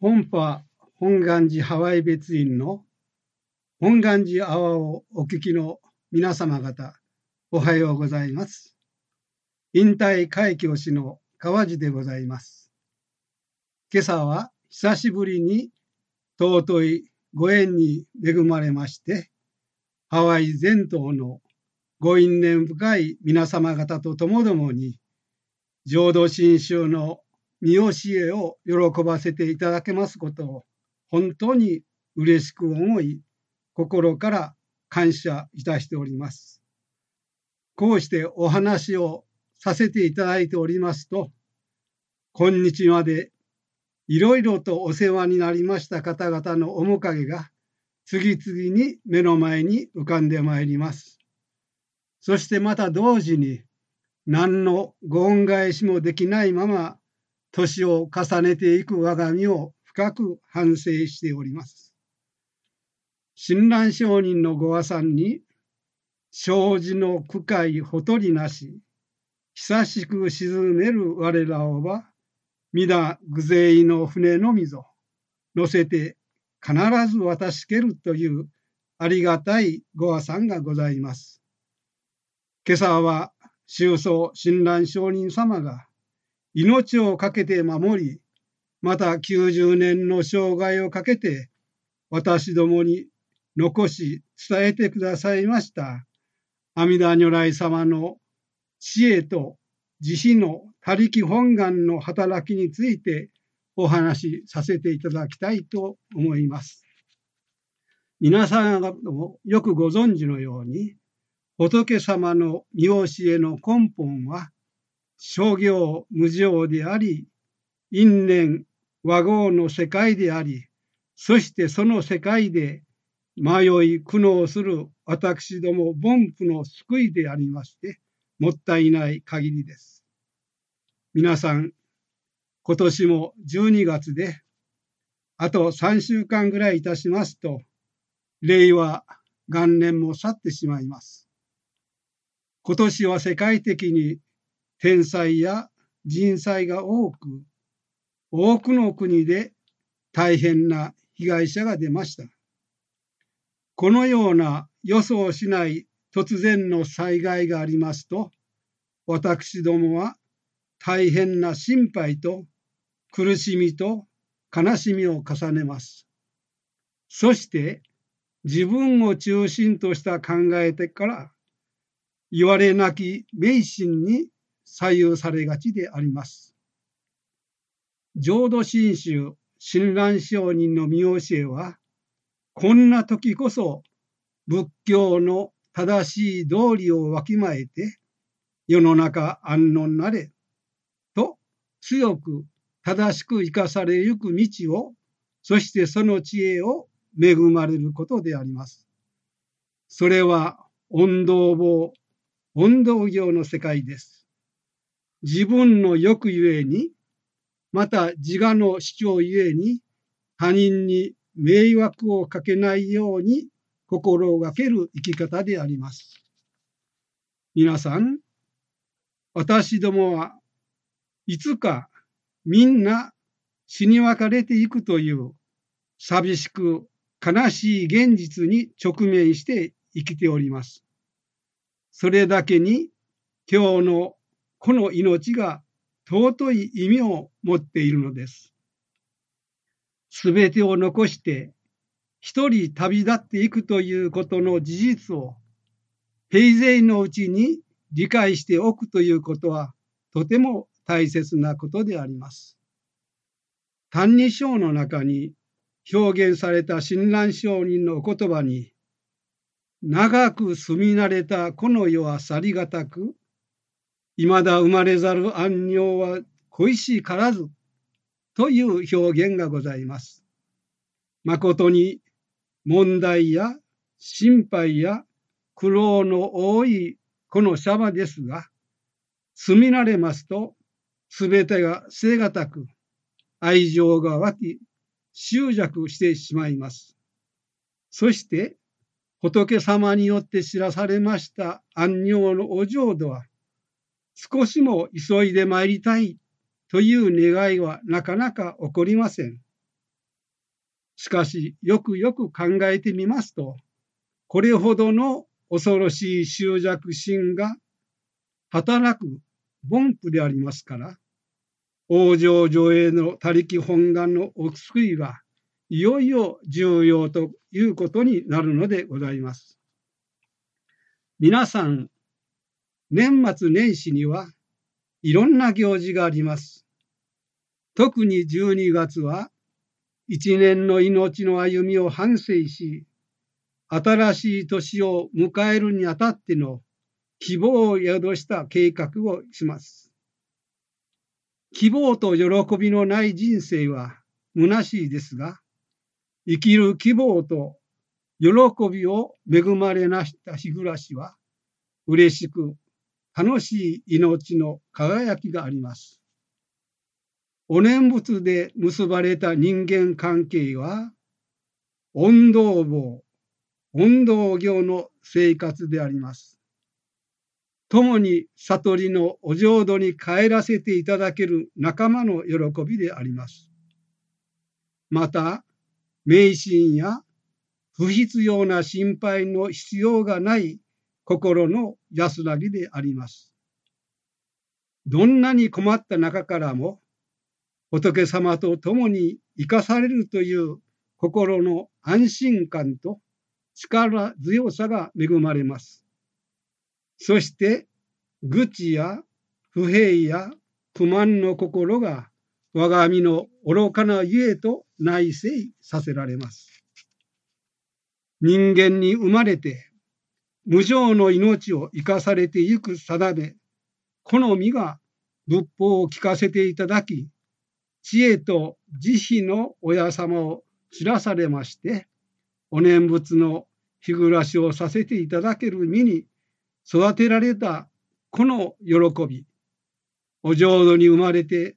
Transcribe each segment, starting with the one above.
本波本願寺ハワイ別院の本願寺阿波をお聞きの皆様方、おはようございます。引退開教師の川地でございます。今朝は久しぶりに尊いご縁に恵まれまして、ハワイ全島のご因縁深い皆様方とともどもに、浄土真宗の見教えを喜ばせていただけますことを本当に嬉しく思い、心から感謝いたしております。こうしてお話をさせていただいておりますと、今日までいろいろとお世話になりました方々の面影が次々に目の前に浮かんでまいります。そしてまた同時に何のご恩返しもできないまま年を重ねていく我が身を深く反省しております。親鸞上人のご和算に、生じの苦海ほとりなし、久しく沈める我らをば、皆偶勢の船のみぞ、乗せて必ず渡しけるというありがたいご和算がございます。今朝は、宗祖親鸞上人様が、命を懸けて守り、また90年の生涯をかけて私どもに残し伝えてくださいました阿弥陀如来様の知恵と慈悲の他力本願の働きについてお話しさせていただきたいと思います。皆さんがよくご存知のように仏様の見教えの根本は商業無常であり、因縁和合の世界であり、そしてその世界で迷い苦悩する私ども凡夫の救いでありまして、もったいない限りです。皆さん、今年も12月で、あと3週間ぐらいいたしますと、令和元年も去ってしまいます。今年は世界的に天災や人災が多く、多くの国で大変な被害者が出ました。このような予想しない突然の災害がありますと、私どもは大変な心配と苦しみと悲しみを重ねます。そして自分を中心とした考えてから言われなき迷信に左右されがちであります。浄土真宗親鸞上人の見教えは、こんな時こそ仏教の正しい道理をわきまえて、世の中安穏なれ、と強く正しく生かされゆく道を、そしてその知恵を恵まれることであります。それは、音道法、音道業の世界です。自分の欲ゆえに、また自我の主張ゆえに、他人に迷惑をかけないように心がける生き方であります。皆さん、私どもはいつかみんな死に別れていくという寂しく悲しい現実に直面して生きております。それだけに今日のこの命が尊い意味を持っているのです。すべてを残して一人旅立っていくということの事実を平勢のうちに理解しておくということはとても大切なことであります。歎異抄の中に表現された親鸞上人の言葉に長く住み慣れたこの世は去りがたく未だ生まれざる安寧は恋しいからずという表現がございます。誠に問題や心配や苦労の多いこのシャバですが、住み慣れますと、すべてが背がたく、愛情が湧き、執着してしまいます。そして、仏様によって知らされました安寧のお浄土は、少しも急いで参りたいという願いはなかなか起こりません。しかし、よくよく考えてみますと、これほどの恐ろしい執着心が働く凡夫でありますから、往生上映の他力本願のお救いはいよいよ重要ということになるのでございます。皆さん、年末年始にはいろんな行事があります。特に12月は一年の命の歩みを反省し、新しい年を迎えるにあたっての希望を宿した計画をします。希望と喜びのない人生は虚しいですが、生きる希望と喜びを恵まれなした日暮らしは、嬉しく楽しい命の輝きがあります。お念仏で結ばれた人間関係は、温道坊、温道業の生活であります。共に悟りのお浄土に帰らせていただける仲間の喜びであります。また、迷信や不必要な心配の必要がない心の安らぎであります。どんなに困った中からも仏様と共に生かされるという心の安心感と力強さが恵まれます。そして愚痴や不平や不満の心が我が身の愚かなゆえと内省させられます。人間に生まれて無常の命を生かされてゆく定め、好みが仏法を聞かせていただき、知恵と慈悲の親様を知らされまして、お念仏の日暮らしをさせていただける身に育てられたこの喜び、お浄土に生まれて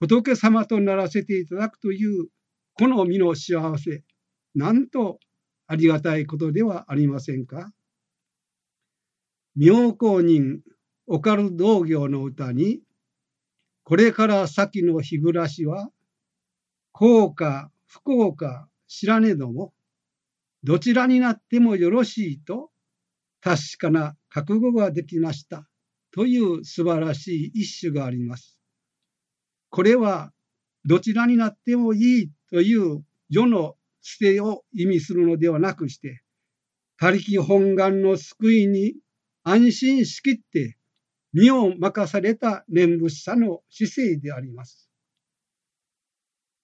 仏様とならせていただくというこの身の幸せ、なんとありがたいことではありませんか？妙高人オカル道行の歌に、これから先の日暮らしは、幸か不幸か知らねども、どちらになってもよろしいと、確かな覚悟ができましたという素晴らしい一首があります。これはどちらになってもいいという世の捨てを意味するのではなくして、他力本願の救いに安心しきって身を任された念仏者の姿勢であります。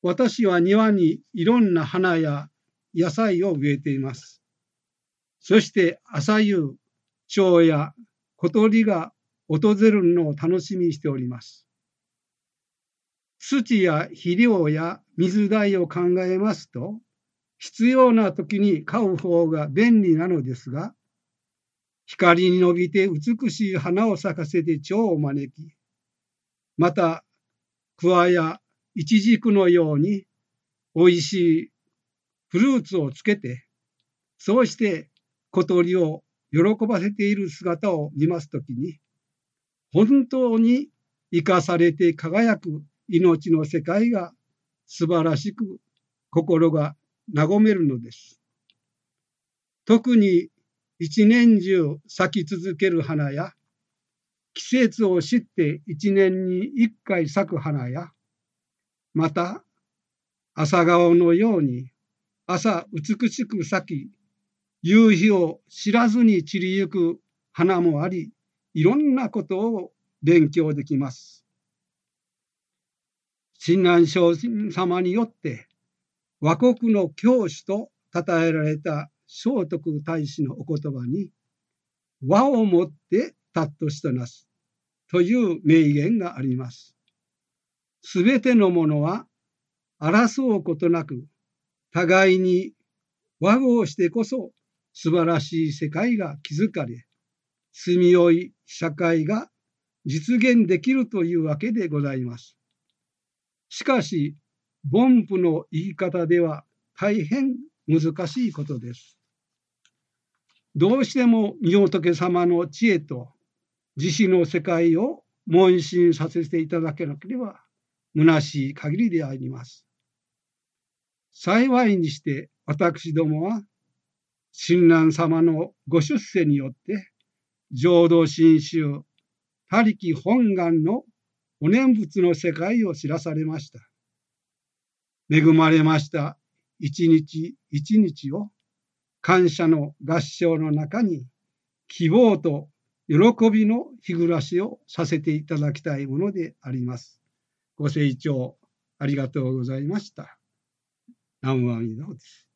私は庭にいろんな花や野菜を植えています。そして朝夕、蝶や小鳥が訪れるのを楽しみにしております。土や肥料や水代を考えますと、必要な時に買う方が便利なのですが、光に伸びて美しい花を咲かせて蝶を招き、また、桑やイチジクのように美味しいフルーツをつけて、そうして小鳥を喜ばせている姿を見ますときに、本当に生かされて輝く命の世界が素晴らしく心が和めるのです。特に一年中咲き続ける花や季節を知って一年に一回咲く花やまた朝顔のように朝美しく咲き夕日を知らずに散りゆく花もありいろんなことを勉強できます。親鸞聖様によって和国の教師と称えられた聖徳太子のお言葉に和をもって尊しとなすという名言があります。すべてのものは争うことなく互いに和合してこそ素晴らしい世界が築かれ住みよい社会が実現できるというわけでございます。しかし、凡夫の言い方では大変難しいことです。どうしても御仏様の知恵と慈悲の世界を問診させていただけなければ虚しい限りであります。幸いにして私どもは親鸞様のご出世によって浄土真宗他力本願のお念仏の世界を知らされました。恵まれました一日一日を感謝の合唱の中に希望と喜びの日暮らしをさせていただきたいものであります。ご清聴ありがとうございました。南無阿弥陀です。